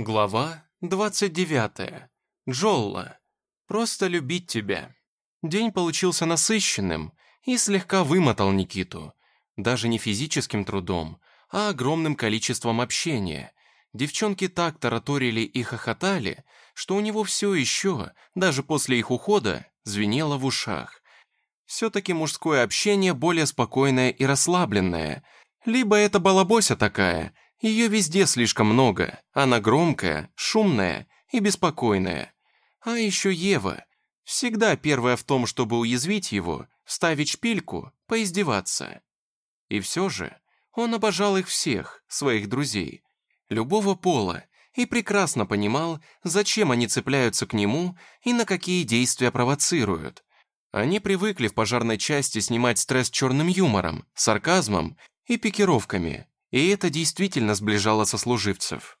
Глава 29. Джолла. Просто любить тебя. День получился насыщенным и слегка вымотал Никиту. Даже не физическим трудом, а огромным количеством общения. Девчонки так тараторили и хохотали, что у него все еще, даже после их ухода, звенело в ушах. Все-таки мужское общение более спокойное и расслабленное. Либо это балабося такая – ее везде слишком много. Она громкая, шумная и беспокойная. А еще Ева. Всегда первая в том, чтобы уязвить его, вставить шпильку, поиздеваться. И все же он обожал их всех, своих друзей, любого пола, и прекрасно понимал, зачем они цепляются к нему и на какие действия провоцируют. Они привыкли в пожарной части снимать стресс черным юмором, сарказмом и пикировками, и это действительно сближало сослуживцев.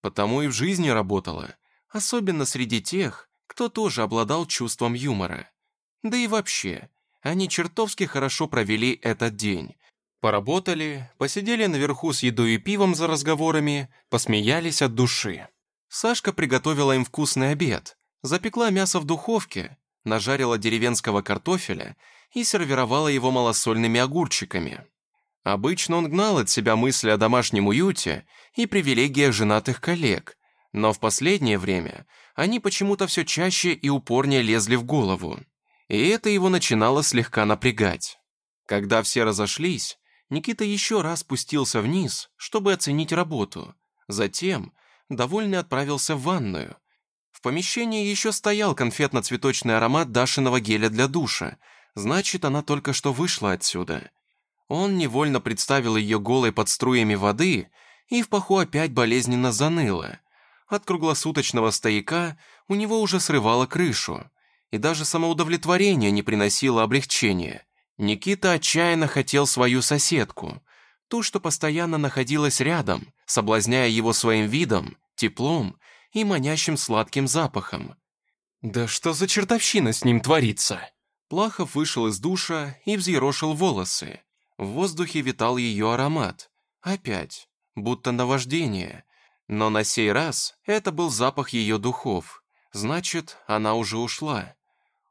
Потому и в жизни работало, особенно среди тех, кто тоже обладал чувством юмора. Да и вообще, они чертовски хорошо провели этот день. Поработали, посидели наверху с едой и пивом за разговорами, посмеялись от души. Сашка приготовила им вкусный обед, запекла мясо в духовке, нажарила деревенского картофеля и сервировала его малосольными огурчиками. Обычно он гнал от себя мысли о домашнем уюте и привилегиях женатых коллег, но в последнее время они почему-то все чаще и упорнее лезли в голову. И это его начинало слегка напрягать. Когда все разошлись, Никита еще раз спустился вниз, чтобы оценить работу. Затем, довольный, отправился в ванную. В помещении еще стоял конфетно-цветочный аромат Дашиного геля для душа, значит, она только что вышла отсюда. Он невольно представил ее голой под струями воды, и в паху опять болезненно заныло. От круглосуточного стояка у него уже срывало крышу, и даже самоудовлетворение не приносило облегчения. Никита отчаянно хотел свою соседку, ту, что постоянно находилась рядом, соблазняя его своим видом, теплом и манящим сладким запахом. «Да что за чертовщина с ним творится?» Плахов вышел из душа и взъерошил волосы. В воздухе витал ее аромат. Опять, будто наваждение. Но на сей раз это был запах ее духов. Значит, она уже ушла.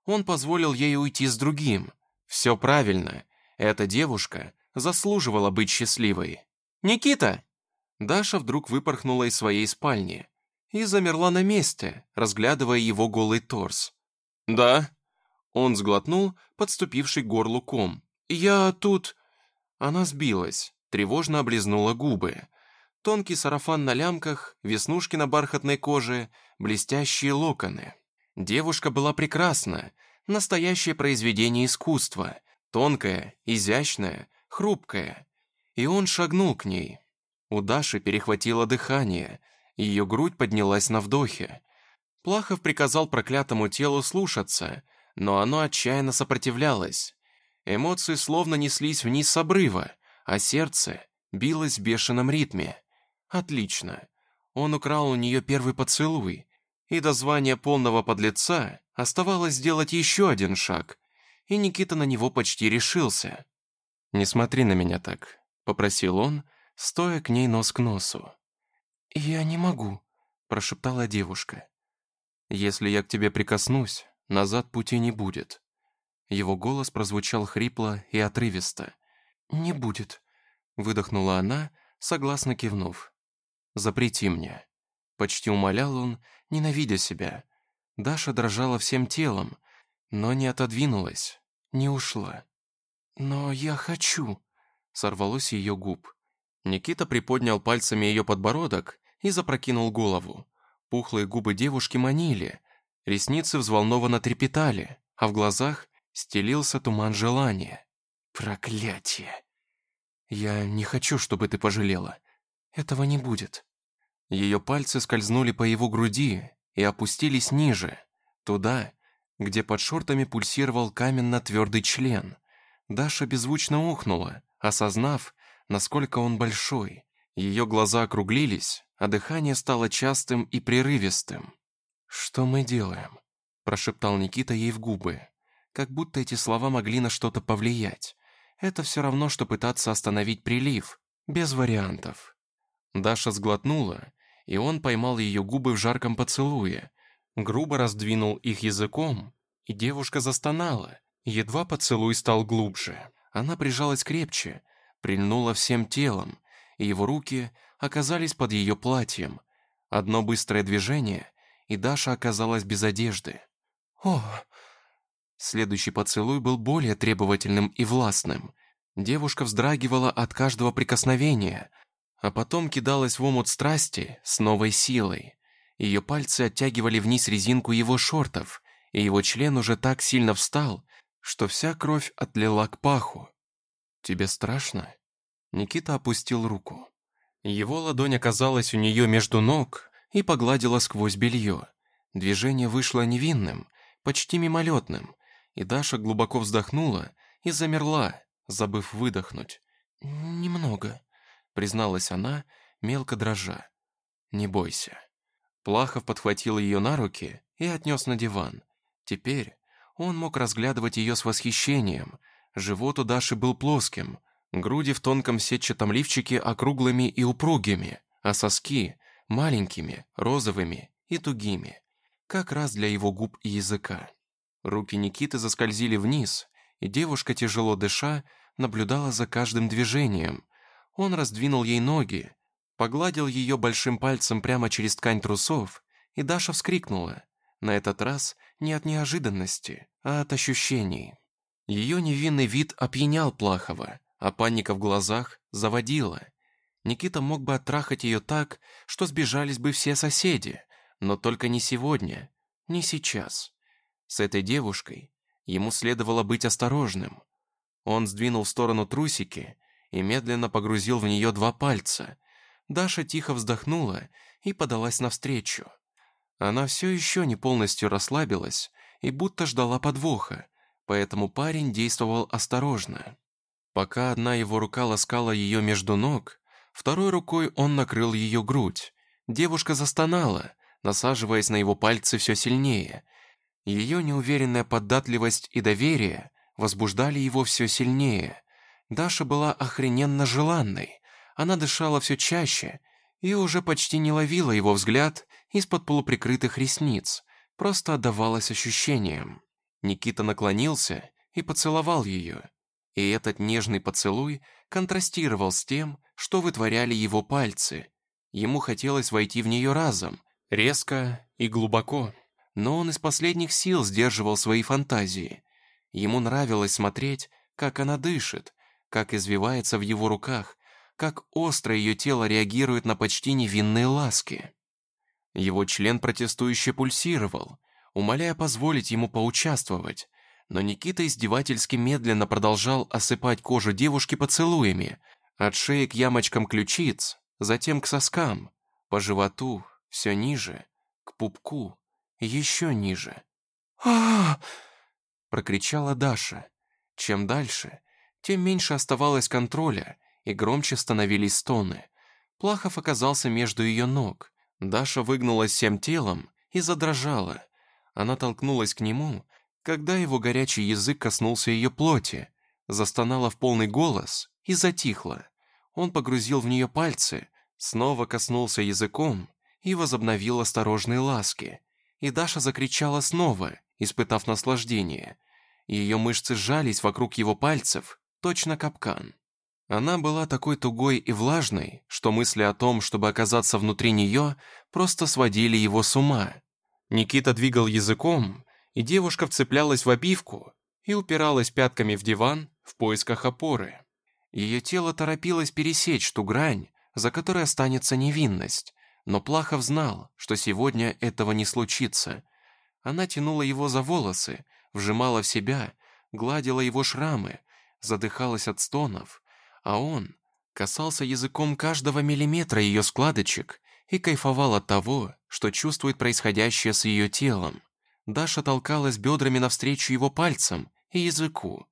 Он позволил ей уйти с другим. Все правильно. Эта девушка заслуживала быть счастливой. «Никита!» Даша вдруг выпорхнула из своей спальни и замерла на месте, разглядывая его голый торс. «Да?» Он сглотнул, подступивший к горлу ком. «Я тут...» Она сбилась, тревожно облизнула губы. Тонкий сарафан на лямках, веснушки на бархатной коже, блестящие локоны. Девушка была прекрасна, настоящее произведение искусства, тонкая, изящная, хрупкая. И он шагнул к ней. У Даши перехватило дыхание, ее грудь поднялась на вдохе. Плахов приказал проклятому телу слушаться, но оно отчаянно сопротивлялось. Эмоции словно неслись вниз с обрыва, а сердце билось в бешеном ритме. Отлично. Он украл у нее первый поцелуй, и до звания полного подлеца оставалось сделать еще один шаг, и Никита на него почти решился. «Не смотри на меня так», — попросил он, стоя к ней нос к носу. «Я не могу», — прошептала девушка. «Если я к тебе прикоснусь, назад пути не будет», его голос прозвучал хрипло и отрывисто. «Не будет», — выдохнула она, согласно кивнув. «Запрети мне». Почти умолял он, ненавидя себя. Даша дрожала всем телом, но не отодвинулась, не ушла. «Но я хочу», — сорвалось ее губ. Никита приподнял пальцами ее подбородок и запрокинул голову. Пухлые губы девушки манили, ресницы взволнованно трепетали, а в глазах стелился туман желания. Проклятие! Я не хочу, чтобы ты пожалела. Этого не будет. Ее пальцы скользнули по его груди и опустились ниже, туда, где под шортами пульсировал каменно-твердый член. Даша беззвучно ухнула, осознав, насколько он большой. Ее глаза округлились, а дыхание стало частым и прерывистым. «Что мы делаем?» – прошептал Никита ей в губы как будто эти слова могли на что-то повлиять. Это все равно, что пытаться остановить прилив, без вариантов. Даша сглотнула, и он поймал ее губы в жарком поцелуе, грубо раздвинул их языком, и девушка застонала. Едва поцелуй стал глубже. Она прижалась крепче, прильнула всем телом, и его руки оказались под ее платьем. Одно быстрое движение, и Даша оказалась без одежды. «О!» Следующий поцелуй был более требовательным и властным. Девушка вздрагивала от каждого прикосновения, а потом кидалась в омут страсти с новой силой. Ее пальцы оттягивали вниз резинку его шортов, и его член уже так сильно встал, что вся кровь отлила к паху. «Тебе страшно?» Никита опустил руку. Его ладонь оказалась у нее между ног и погладила сквозь белье. Движение вышло невинным, почти мимолетным, и Даша глубоко вздохнула и замерла, забыв выдохнуть. «Немного», — призналась она, мелко дрожа. «Не бойся». Плахов подхватил ее на руки и отнес на диван. Теперь он мог разглядывать ее с восхищением. Живот у Даши был плоским, груди в тонком сетчатом лифчике округлыми и упругими, а соски — маленькими, розовыми и тугими, как раз для его губ и языка. Руки Никиты заскользили вниз, и девушка, тяжело дыша, наблюдала за каждым движением. Он раздвинул ей ноги, погладил ее большим пальцем прямо через ткань трусов, и Даша вскрикнула. На этот раз не от неожиданности, а от ощущений. Ее невинный вид опьянял Плахова, а паника в глазах заводила. Никита мог бы оттрахать ее так, что сбежались бы все соседи, но только не сегодня, не сейчас. С этой девушкой ему следовало быть осторожным. Он сдвинул в сторону трусики и медленно погрузил в нее два пальца. Даша тихо вздохнула и подалась навстречу. Она все еще не полностью расслабилась и будто ждала подвоха, поэтому парень действовал осторожно. Пока одна его рука ласкала ее между ног, второй рукой он накрыл ее грудь. Девушка застонала, насаживаясь на его пальцы все сильнее – ее неуверенная податливость и доверие возбуждали его все сильнее. Даша была охрененно желанной. Она дышала все чаще и уже почти не ловила его взгляд из-под полуприкрытых ресниц, просто отдавалась ощущениям. Никита наклонился и поцеловал ее. И этот нежный поцелуй контрастировал с тем, что вытворяли его пальцы. Ему хотелось войти в нее разом, резко и глубоко но он из последних сил сдерживал свои фантазии. Ему нравилось смотреть, как она дышит, как извивается в его руках, как остро ее тело реагирует на почти невинные ласки. Его член протестующе пульсировал, умоляя позволить ему поучаствовать, но Никита издевательски медленно продолжал осыпать кожу девушки поцелуями, от шеи к ямочкам ключиц, затем к соскам, по животу, все ниже, к пупку, еще ниже. а прокричала Даша. Чем дальше, тем меньше оставалось контроля, и громче становились стоны. Плахов оказался между ее ног. Даша выгнулась всем телом и задрожала. Она толкнулась к нему, когда его горячий язык коснулся ее плоти, застонала в полный голос и затихла. Он погрузил в нее пальцы, снова коснулся языком и возобновил осторожные ласки и Даша закричала снова, испытав наслаждение. Ее мышцы сжались вокруг его пальцев, точно капкан. Она была такой тугой и влажной, что мысли о том, чтобы оказаться внутри нее, просто сводили его с ума. Никита двигал языком, и девушка вцеплялась в обивку и упиралась пятками в диван в поисках опоры. Ее тело торопилось пересечь ту грань, за которой останется невинность, но Плахов знал, что сегодня этого не случится. Она тянула его за волосы, вжимала в себя, гладила его шрамы, задыхалась от стонов, а он касался языком каждого миллиметра ее складочек и кайфовал от того, что чувствует происходящее с ее телом. Даша толкалась бедрами навстречу его пальцам и языку.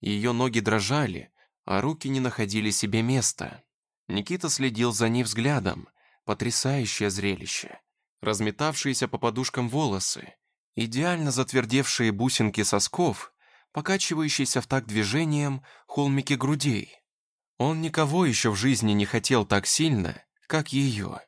Ее ноги дрожали, а руки не находили себе места. Никита следил за ней взглядом, Потрясающее зрелище. Разметавшиеся по подушкам волосы, идеально затвердевшие бусинки сосков, покачивающиеся в такт движением холмики грудей. Он никого еще в жизни не хотел так сильно, как ее.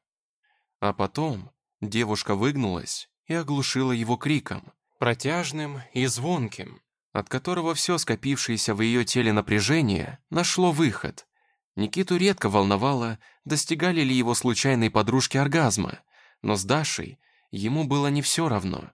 А потом девушка выгнулась и оглушила его криком, протяжным и звонким, от которого все скопившееся в ее теле напряжение нашло выход. Никиту редко волновало, достигали ли его случайные подружки оргазма, но с Дашей ему было не все равно.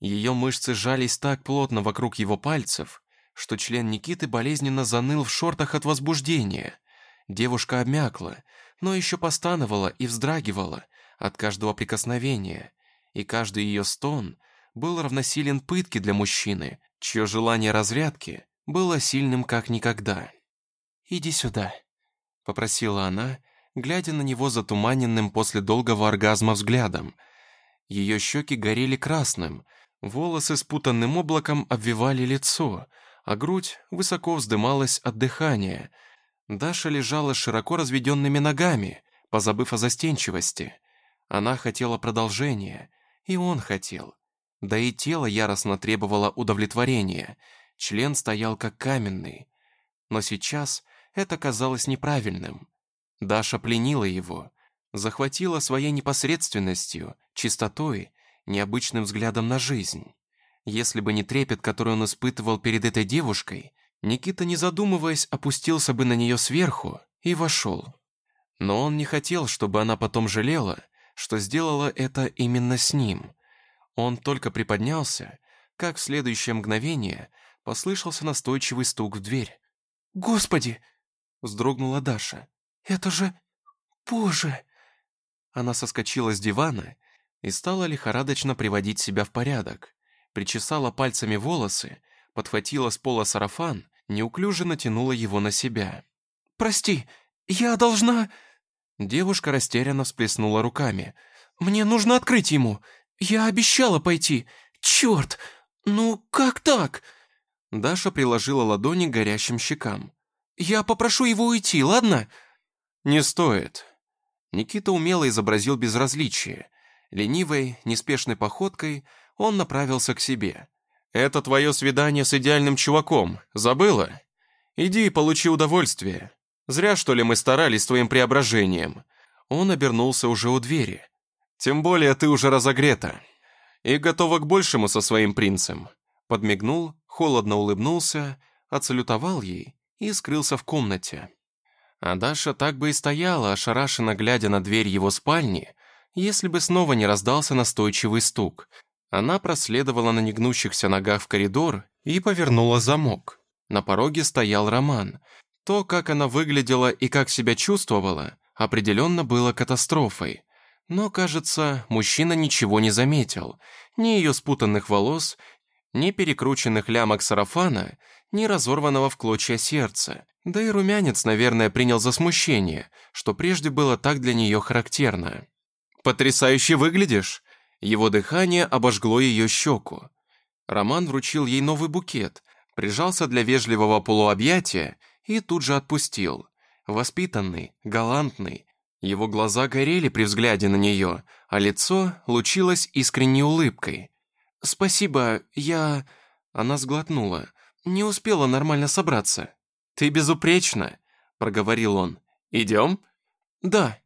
Ее мышцы сжались так плотно вокруг его пальцев, что член Никиты болезненно заныл в шортах от возбуждения. Девушка обмякла, но еще постановала и вздрагивала от каждого прикосновения, и каждый ее стон был равносилен пытке для мужчины, чье желание разрядки было сильным как никогда. «Иди сюда», — попросила она, глядя на него затуманенным после долгого оргазма взглядом. Ее щеки горели красным, волосы спутанным облаком обвивали лицо, а грудь высоко вздымалась от дыхания. Даша лежала широко разведенными ногами, позабыв о застенчивости. Она хотела продолжения, и он хотел. Да и тело яростно требовало удовлетворения, член стоял как каменный. Но сейчас это казалось неправильным. Даша пленила его, захватила своей непосредственностью, чистотой, необычным взглядом на жизнь. Если бы не трепет, который он испытывал перед этой девушкой, Никита, не задумываясь, опустился бы на нее сверху и вошел. Но он не хотел, чтобы она потом жалела, что сделала это именно с ним. Он только приподнялся, как в следующее мгновение послышался настойчивый стук в дверь. «Господи!» — вздрогнула Даша. «Это же... Боже!» Она соскочила с дивана и стала лихорадочно приводить себя в порядок причесала пальцами волосы, подхватила с пола сарафан, неуклюже натянула его на себя. «Прости, я должна...» Девушка растерянно всплеснула руками. «Мне нужно открыть ему. Я обещала пойти. Черт! Ну, как так?» Даша приложила ладони к горящим щекам. «Я попрошу его уйти, ладно?» «Не стоит». Никита умело изобразил безразличие. Ленивой, неспешной походкой он направился к себе. «Это твое свидание с идеальным чуваком. Забыла? Иди и получи удовольствие. Зря, что ли, мы старались с твоим преображением». Он обернулся уже у двери. «Тем более ты уже разогрета. И готова к большему со своим принцем». Подмигнул, холодно улыбнулся, отсалютовал ей и скрылся в комнате. А Даша так бы и стояла, ошарашенно глядя на дверь его спальни, если бы снова не раздался настойчивый стук, она проследовала на негнущихся ногах в коридор и повернула замок. На пороге стоял Роман. То, как она выглядела и как себя чувствовала, определенно было катастрофой. Но, кажется, мужчина ничего не заметил. Ни ее спутанных волос, ни перекрученных лямок сарафана, ни разорванного в клочья сердца. Да и румянец, наверное, принял за смущение, что прежде было так для нее характерно. «Потрясающе выглядишь!» Его дыхание обожгло ее щеку. Роман вручил ей новый букет, прижался для вежливого полуобъятия и тут же отпустил. Воспитанный, галантный. Его глаза горели при взгляде на нее, а лицо лучилось искренней улыбкой. «Спасибо, я...» Она сглотнула. «Не успела нормально собраться». «Ты безупречна», — проговорил он. «Идем?» «Да».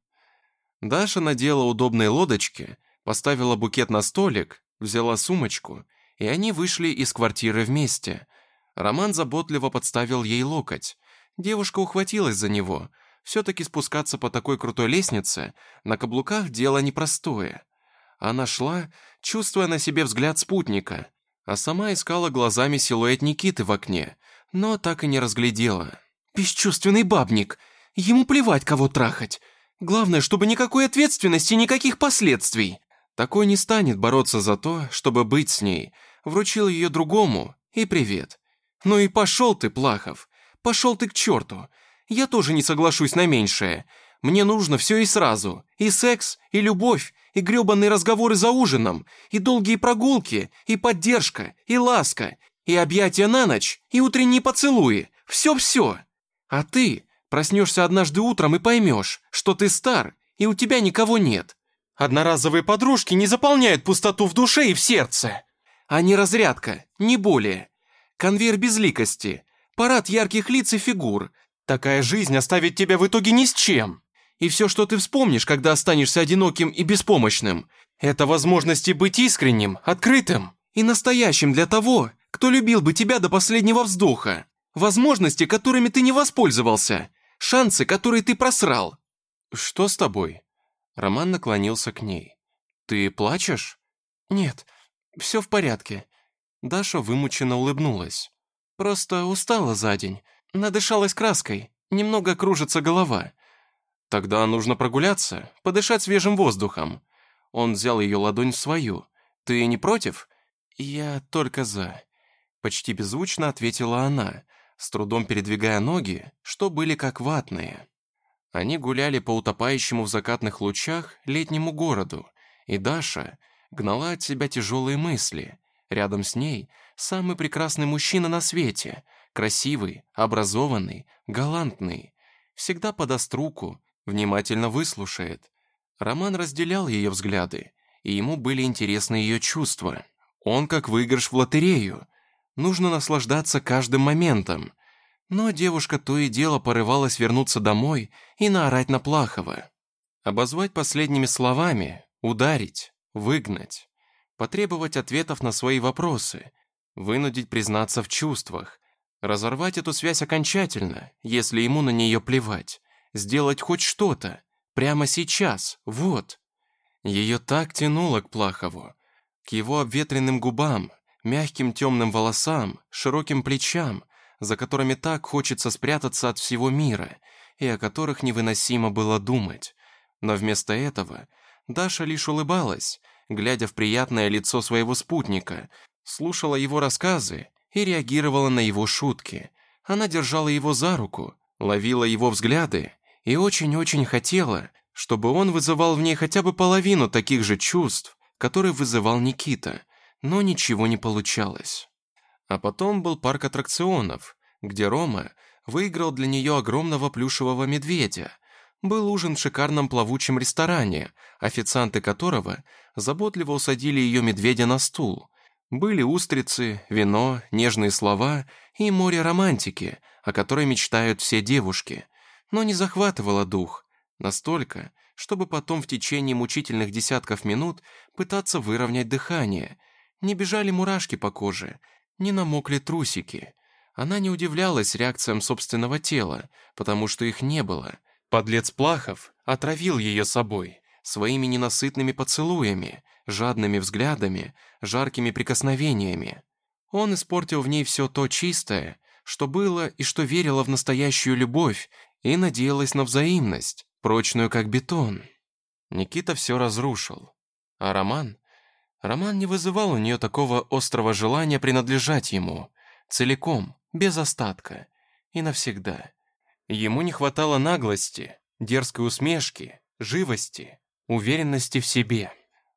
Даша надела удобные лодочки, поставила букет на столик, взяла сумочку, и они вышли из квартиры вместе. Роман заботливо подставил ей локоть. Девушка ухватилась за него. Все-таки спускаться по такой крутой лестнице на каблуках дело непростое. Она шла, чувствуя на себе взгляд спутника, а сама искала глазами силуэт Никиты в окне, но так и не разглядела. «Бесчувственный бабник! Ему плевать, кого трахать! Главное, чтобы никакой ответственности, никаких последствий!» Такой не станет бороться за то, чтобы быть с ней. Вручил ее другому, и привет. Ну и пошел ты, Плахов. Пошел ты к черту. Я тоже не соглашусь на меньшее. Мне нужно все и сразу. И секс, и любовь, и гребаные разговоры за ужином, и долгие прогулки, и поддержка, и ласка, и объятия на ночь, и утренние поцелуи. Все-все. А ты проснешься однажды утром и поймешь, что ты стар, и у тебя никого нет. Одноразовые подружки не заполняют пустоту в душе и в сердце. Они разрядка, не более. Конвейер безликости, парад ярких лиц и фигур. Такая жизнь оставит тебя в итоге ни с чем. И все, что ты вспомнишь, когда останешься одиноким и беспомощным, это возможности быть искренним, открытым и настоящим для того, кто любил бы тебя до последнего вздоха. Возможности, которыми ты не воспользовался. Шансы, которые ты просрал. Что с тобой? Роман наклонился к ней. Ты плачешь? Нет, все в порядке. Даша вымученно улыбнулась. Просто устала за день. Надышалась краской. Немного кружится голова. Тогда нужно прогуляться, подышать свежим воздухом. Он взял ее ладонь в свою. Ты не против? Я только за. Почти беззвучно ответила она, с трудом передвигая ноги, что были как ватные. Они гуляли по утопающему в закатных лучах летнему городу, и Даша гнала от себя тяжелые мысли. Рядом с ней самый прекрасный мужчина на свете, красивый, образованный, галантный, всегда подаст руку, внимательно выслушает. Роман разделял ее взгляды, и ему были интересны ее чувства. Он как выигрыш в лотерею. Нужно наслаждаться каждым моментом. Но девушка то и дело порывалась вернуться домой и наорать на Плахова. Обозвать последними словами, ударить, выгнать. Потребовать ответов на свои вопросы, вынудить признаться в чувствах, разорвать эту связь окончательно, если ему на нее плевать, сделать хоть что-то, прямо сейчас, вот. Ее так тянуло к Плахову, к его обветренным губам, мягким темным волосам, широким плечам, за которыми так хочется спрятаться от всего мира и о которых невыносимо было думать. Но вместо этого Даша лишь улыбалась, глядя в приятное лицо своего спутника, слушала его рассказы и реагировала на его шутки. Она держала его за руку, ловила его взгляды и очень-очень хотела, чтобы он вызывал в ней хотя бы половину таких же чувств, которые вызывал Никита, но ничего не получалось. А потом был парк аттракционов, где Рома выиграл для нее огромного плюшевого медведя. Был ужин в шикарном плавучем ресторане, официанты которого заботливо усадили ее медведя на стул. Были устрицы, вино, нежные слова и море романтики, о которой мечтают все девушки. Но не захватывало дух. Настолько, чтобы потом в течение мучительных десятков минут пытаться выровнять дыхание. Не бежали мурашки по коже, не намокли трусики. Она не удивлялась реакциям собственного тела, потому что их не было. Подлец Плахов отравил ее собой, своими ненасытными поцелуями, жадными взглядами, жаркими прикосновениями. Он испортил в ней все то чистое, что было и что верило в настоящую любовь и надеялась на взаимность, прочную как бетон. Никита все разрушил. А Роман? Роман не вызывал у нее такого острого желания принадлежать ему, целиком, без остатка и навсегда. Ему не хватало наглости, дерзкой усмешки, живости, уверенности в себе.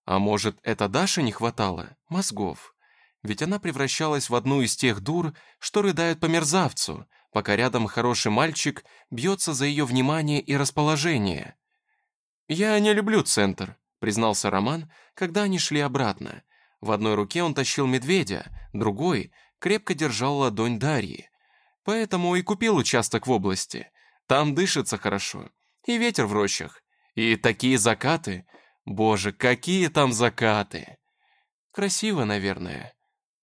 А может, это Даше не хватало? Мозгов. Ведь она превращалась в одну из тех дур, что рыдают по мерзавцу, пока рядом хороший мальчик бьется за ее внимание и расположение. «Я не люблю центр», — признался Роман, когда они шли обратно. В одной руке он тащил медведя, другой крепко держал ладонь Дарьи. Поэтому и купил участок в области. Там дышится хорошо. И ветер в рощах. И такие закаты. Боже, какие там закаты! Красиво, наверное.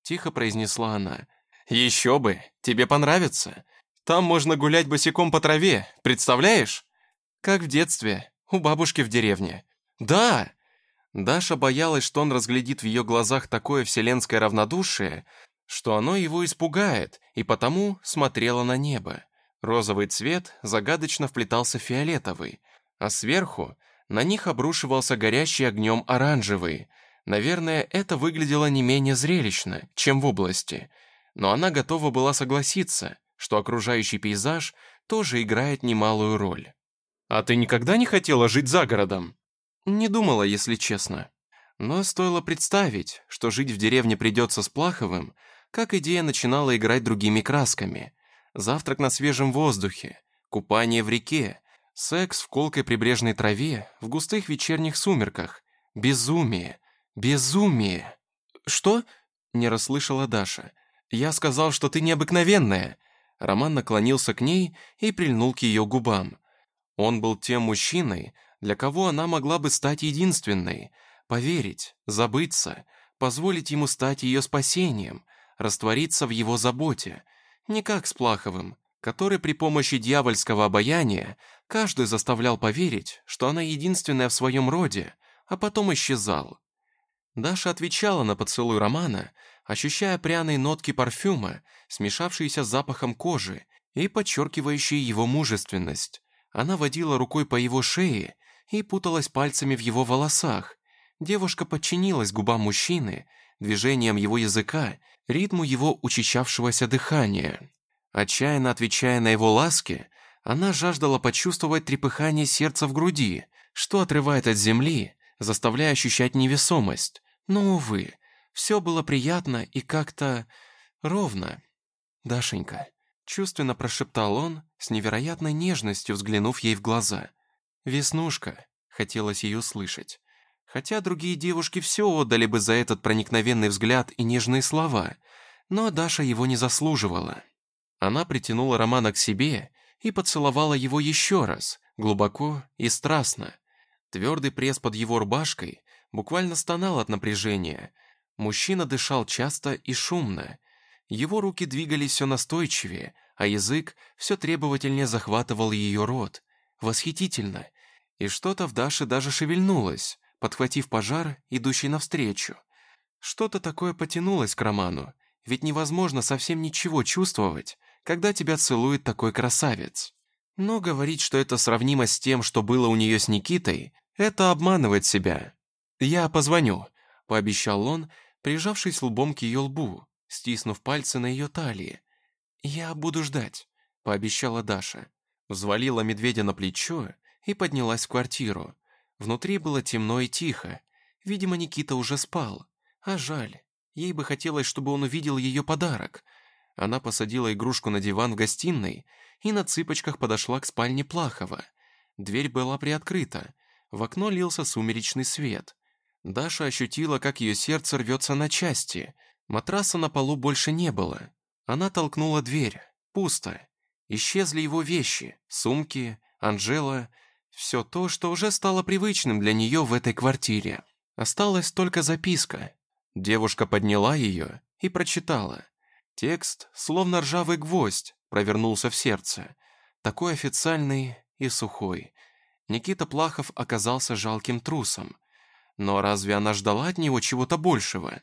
Тихо произнесла она. Еще бы, тебе понравится. Там можно гулять босиком по траве, представляешь? Как в детстве, у бабушки в деревне. Да! Даша боялась, что он разглядит в ее глазах такое вселенское равнодушие, что оно его испугает, и потому смотрела на небо. Розовый цвет загадочно вплетался в фиолетовый, а сверху на них обрушивался горящий огнем оранжевый. Наверное, это выглядело не менее зрелищно, чем в области, но она готова была согласиться, что окружающий пейзаж тоже играет немалую роль. «А ты никогда не хотела жить за городом?» «Не думала, если честно. Но стоило представить, что жить в деревне придется с Плаховым, как идея начинала играть другими красками. Завтрак на свежем воздухе, купание в реке, секс в колкой прибрежной траве, в густых вечерних сумерках. Безумие! Безумие! «Что?» — не расслышала Даша. «Я сказал, что ты необыкновенная!» Роман наклонился к ней и прильнул к ее губам. Он был тем мужчиной, для кого она могла бы стать единственной, поверить, забыться, позволить ему стать ее спасением, раствориться в его заботе, не как с Плаховым, который при помощи дьявольского обаяния каждый заставлял поверить, что она единственная в своем роде, а потом исчезал. Даша отвечала на поцелуй Романа, ощущая пряные нотки парфюма, смешавшиеся с запахом кожи и подчеркивающие его мужественность. Она водила рукой по его шее и путалась пальцами в его волосах. Девушка подчинилась губам мужчины, движением его языка, ритму его учащавшегося дыхания. Отчаянно отвечая на его ласки, она жаждала почувствовать трепыхание сердца в груди, что отрывает от земли, заставляя ощущать невесомость. Но, увы, все было приятно и как-то ровно. «Дашенька», — чувственно прошептал он, с невероятной нежностью взглянув ей в глаза. «Веснушка», — хотелось ее слышать. Хотя другие девушки все отдали бы за этот проникновенный взгляд и нежные слова, но Даша его не заслуживала. Она притянула Романа к себе и поцеловала его еще раз, глубоко и страстно. Твердый пресс под его рубашкой буквально стонал от напряжения. Мужчина дышал часто и шумно. Его руки двигались все настойчивее, а язык все требовательнее захватывал ее рот. Восхитительно. И что-то в Даше даже шевельнулось, подхватив пожар, идущий навстречу. Что-то такое потянулось к Роману, ведь невозможно совсем ничего чувствовать, когда тебя целует такой красавец. Но говорить, что это сравнимо с тем, что было у нее с Никитой, это обманывать себя. «Я позвоню», — пообещал он, прижавшись лбом к ее лбу, стиснув пальцы на ее талии. «Я буду ждать», — пообещала Даша. Взвалила медведя на плечо и поднялась в квартиру. Внутри было темно и тихо. Видимо, Никита уже спал. А жаль. Ей бы хотелось, чтобы он увидел ее подарок. Она посадила игрушку на диван в гостиной и на цыпочках подошла к спальне Плахова. Дверь была приоткрыта. В окно лился сумеречный свет. Даша ощутила, как ее сердце рвется на части. Матраса на полу больше не было. Она толкнула дверь. Пусто. Исчезли его вещи, сумки, Анжела, все то, что уже стало привычным для нее в этой квартире. Осталась только записка. Девушка подняла ее и прочитала. Текст, словно ржавый гвоздь, провернулся в сердце. Такой официальный и сухой. Никита Плахов оказался жалким трусом. Но разве она ждала от него чего-то большего?